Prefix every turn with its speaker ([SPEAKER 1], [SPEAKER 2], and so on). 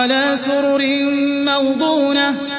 [SPEAKER 1] عَلَىٰ سُرُرٍ مَّوْضُونَةٍ